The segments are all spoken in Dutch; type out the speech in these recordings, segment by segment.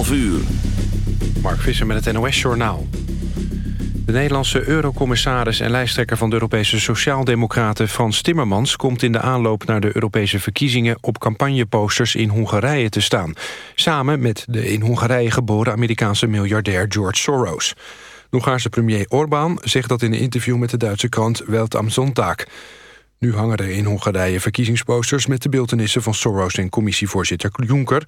11 uur. Mark Visser met het NOS-journaal. De Nederlandse eurocommissaris en lijsttrekker van de Europese Sociaaldemocraten Frans Timmermans komt in de aanloop naar de Europese verkiezingen op campagneposters in Hongarije te staan. Samen met de in Hongarije geboren Amerikaanse miljardair George Soros. Hongaarse premier Orbán zegt dat in een interview met de Duitse krant Welt am Sonntag. Nu hangen er in Hongarije verkiezingsposters met de beeldenissen van Soros en commissievoorzitter Juncker,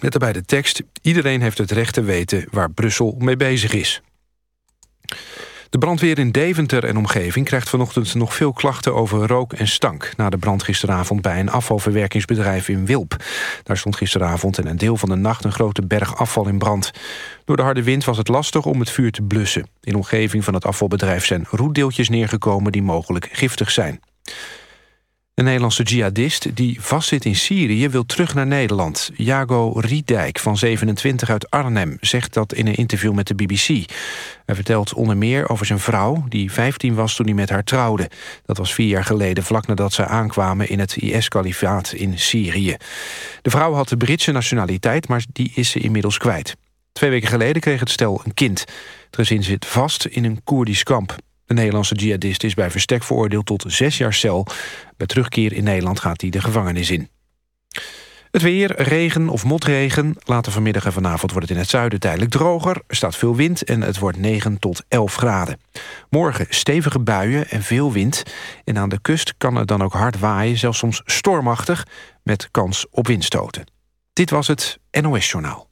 met daarbij de tekst... iedereen heeft het recht te weten waar Brussel mee bezig is. De brandweer in Deventer en omgeving krijgt vanochtend nog veel klachten over rook en stank... na de brand gisteravond bij een afvalverwerkingsbedrijf in Wilp. Daar stond gisteravond en een deel van de nacht een grote berg afval in brand. Door de harde wind was het lastig om het vuur te blussen. In omgeving van het afvalbedrijf zijn roetdeeltjes neergekomen die mogelijk giftig zijn. Een Nederlandse jihadist die vastzit in Syrië wil terug naar Nederland. Jago Riedijk van 27 uit Arnhem zegt dat in een interview met de BBC. Hij vertelt onder meer over zijn vrouw, die 15 was toen hij met haar trouwde. Dat was vier jaar geleden, vlak nadat ze aankwamen in het IS-kalifaat in Syrië. De vrouw had de Britse nationaliteit, maar die is ze inmiddels kwijt. Twee weken geleden kreeg het stel een kind. Het gezin zit vast in een Koerdisch kamp. De Nederlandse jihadist is bij verstek veroordeeld tot zes jaar cel. Bij terugkeer in Nederland gaat hij de gevangenis in. Het weer, regen of motregen. Later vanmiddag en vanavond wordt het in het zuiden tijdelijk droger. Er staat veel wind en het wordt 9 tot 11 graden. Morgen stevige buien en veel wind. En aan de kust kan het dan ook hard waaien, zelfs soms stormachtig... met kans op windstoten. Dit was het NOS Journaal.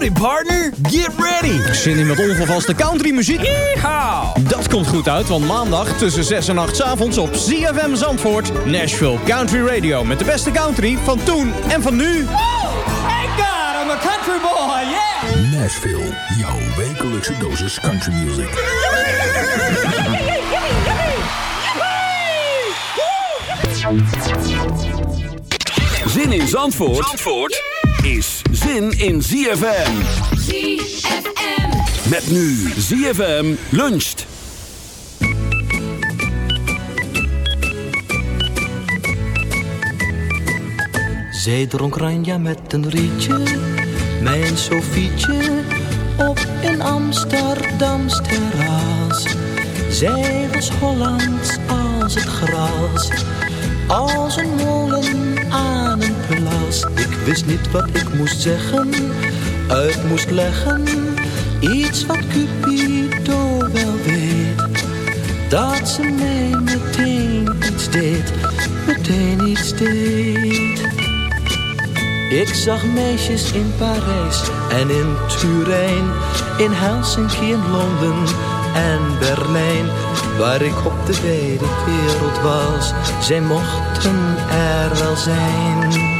Howdy partner, get ready! Zin in met ongevaste countrymuziek? Yeehaw! Dat komt goed uit, want maandag tussen 6 en 8 's avonds op ZFM Zandvoort... Nashville Country Radio met de beste country van toen en van nu. Thank God I'm a country boy, yeah. Nashville, jouw wekelijkse dosis country music. Zin in Zandvoort, Zandvoort is zin in ZFM. ZFM. Met nu ZFM luncht. Zij dronk ranja met een rietje, mijn Sofietje, op een Amsterdams terras. Zij was Hollands als het gras, als een molen aan een wist niet wat ik moest zeggen, uit moest leggen, iets wat Cupido wel weet. Dat ze mij meteen iets deed, meteen iets deed. Ik zag meisjes in Parijs en in Turijn, in Helsinki en Londen en Berlijn, waar ik op de wereld was. Zij mochten er wel zijn.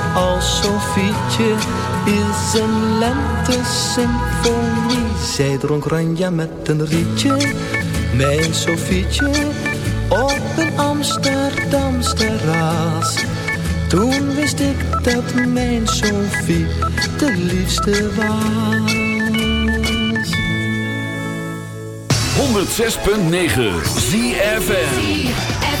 als Sofietje is een lente-symfonie. Zij dronk ranja met een rietje, mijn Sofietje, op een Amsterdams terras. Toen wist ik dat mijn Sofie de liefste was. 106.9 ZFM.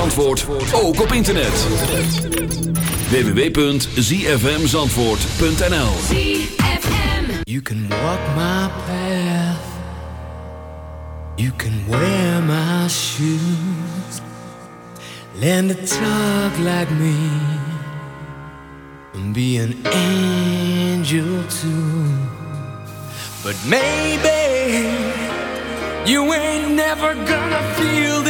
Zandvoort ook op internet. www.zfmzandvoort.nl You can walk my path. You can wear my shoes. Land a talk like me. And be an angel too. But maybe You ain't never gonna feel this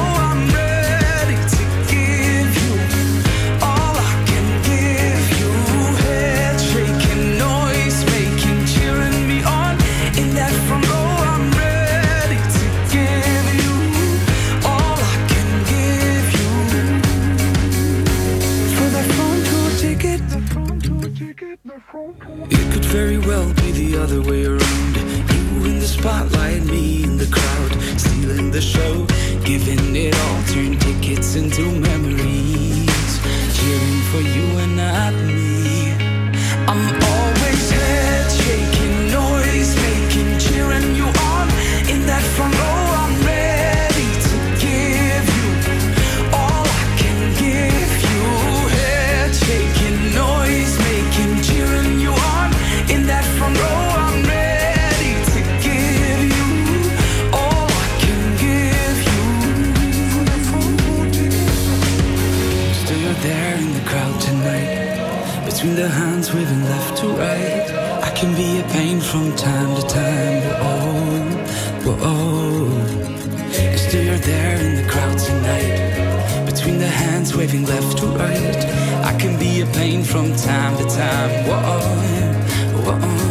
It could very well be the other way around. You in the spotlight, me in the crowd, stealing the show, giving it all, turn tickets into memories, cheering for you and not me. I'm always head shaking, noise making, cheering you on in that front row. The hands waving left to right. Oh, oh. I can be a pain from time to time. Whoa, whoa. And still you're there in the crowd tonight, between the hands waving left to right. I can be a pain from time to time. Whoa, whoa.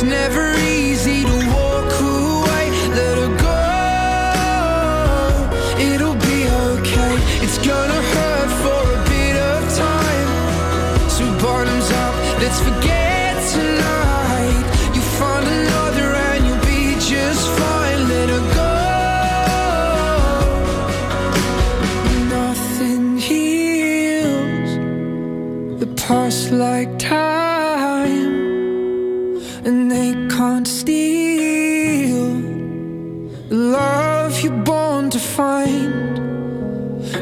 it's never easy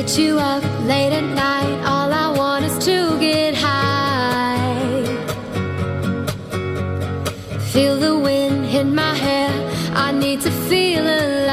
hit you up late at night. All I want is to get high. Feel the wind in my hair. I need to feel alive.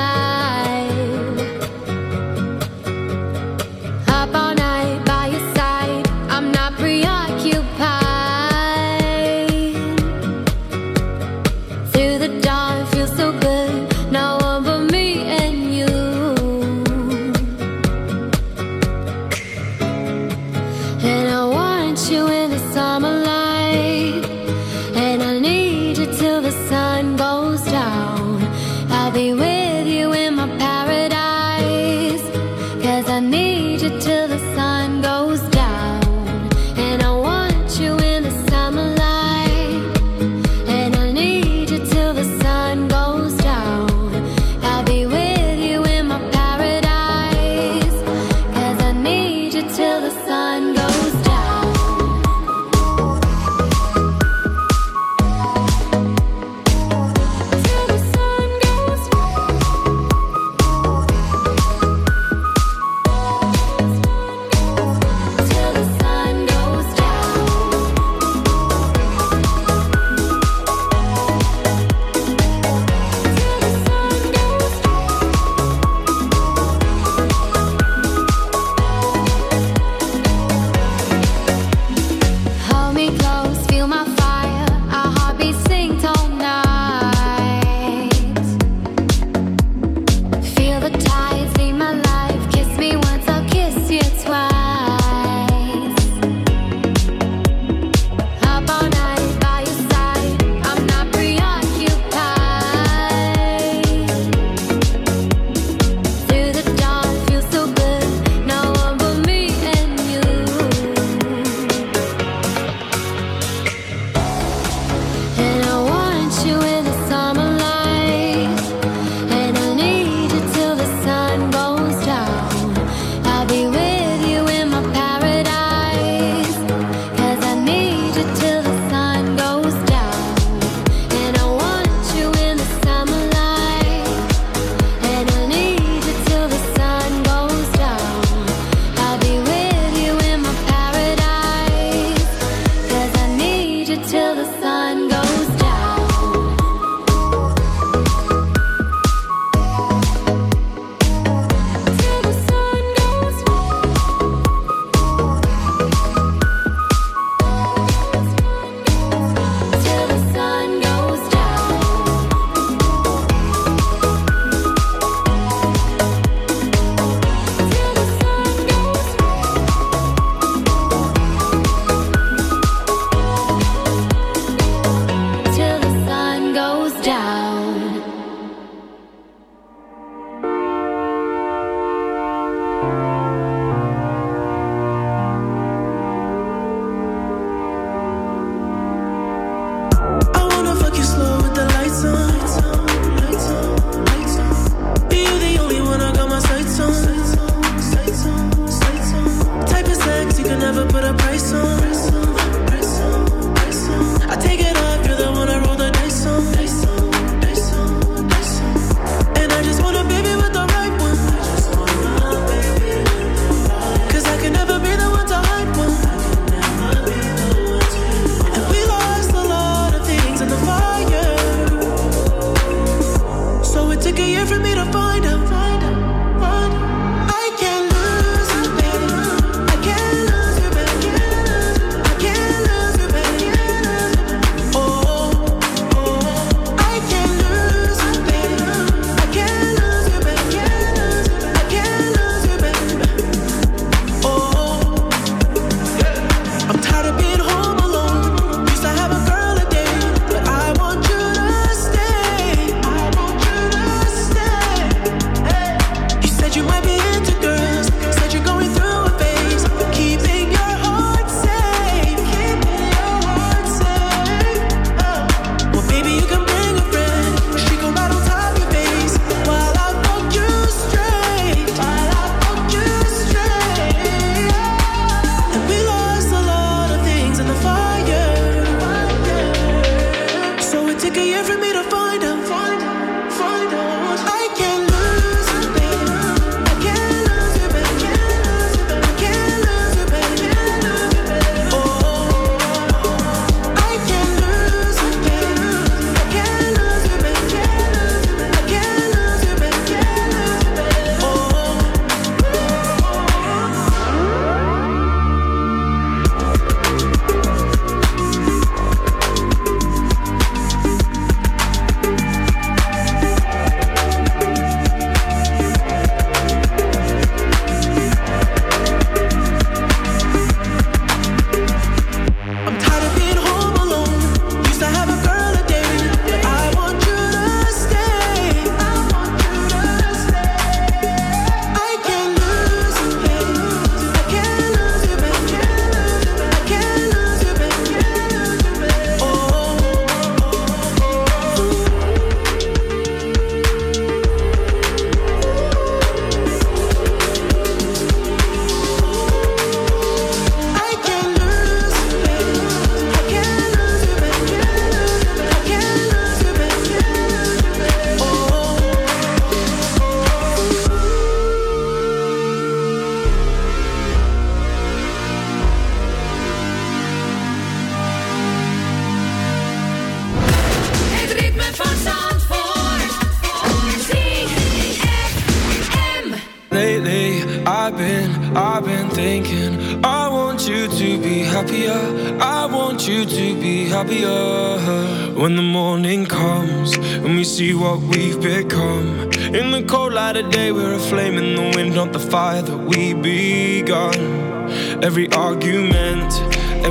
for me to fall